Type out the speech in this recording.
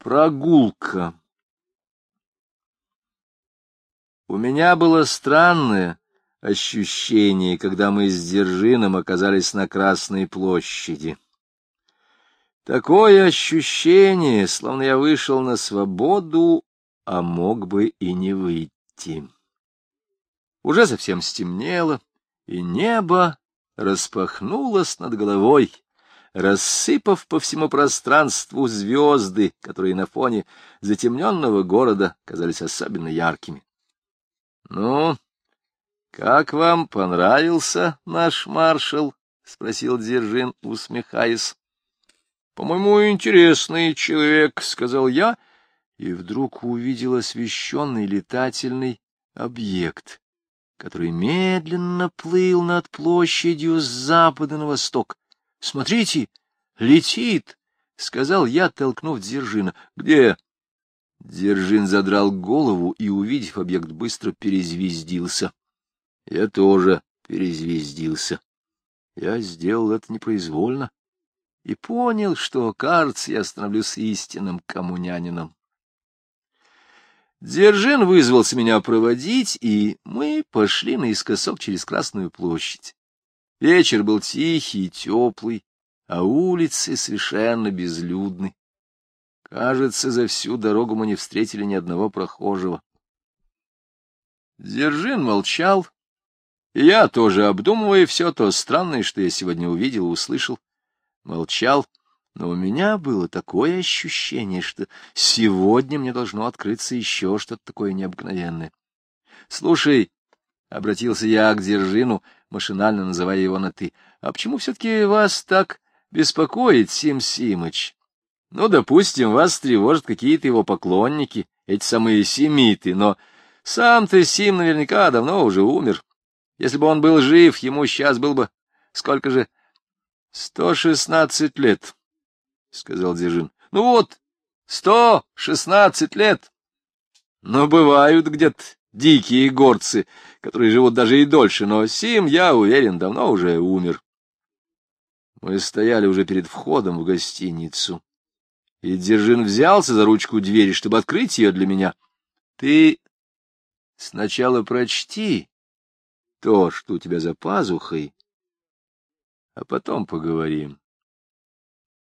Прогулка. У меня было странное ощущение, когда мы с Держином оказались на Красной площади. Такое ощущение, словно я вышел на свободу, а мог бы и не выйти. Уже совсем стемнело, и небо распахнулось над головой, рассыпав по всему пространству звезды, которые на фоне затемненного города казались особенно яркими. — Ну, как вам понравился наш маршал? — спросил Дзержин, усмехаясь. — По-моему, интересный человек, — сказал я, и вдруг увидел освещенный летательный объект, который медленно плыл над площадью с запада на восток. — Смотрите, летит! — сказал я, толкнув Дзержина. — Где? Дзержин задрал голову и, увидев объект, быстро перезвездился. Я тоже перезвездился. Я сделал это непроизвольно и понял, что, кажется, я становлюсь истинным коммунянином. Дзержин вызвался меня проводить, и мы пошли наискосок через Красную площадь. Вечер был тихий и теплый, а улицы совершенно безлюдны. Кажется, за всю дорогу мы не встретили ни одного прохожего. Дзержин молчал, и я, тоже обдумывая все то странное, что я сегодня увидел и услышал, молчал, но у меня было такое ощущение, что сегодня мне должно открыться еще что-то такое необыкновенное. — Слушай, — обратился я к Дзержину, машинально называя его на «ты», — а почему все-таки вас так беспокоит Сим Симыч? Ну, допустим, вас тревожат какие-то его поклонники, эти самые семиты, но сам-то Сим наверняка давно уже умер. Если бы он был жив, ему сейчас был бы... Сколько же? — Сто шестнадцать лет, — сказал Дзержин. — Ну вот, сто шестнадцать лет. Но бывают где-то дикие горцы, которые живут даже и дольше, но Сим, я уверен, давно уже умер. Мы стояли уже перед входом в гостиницу, и Дзержин взялся за ручку двери, чтобы открыть ее для меня. — Ты сначала прочти то, что у тебя за пазухой, а потом поговорим.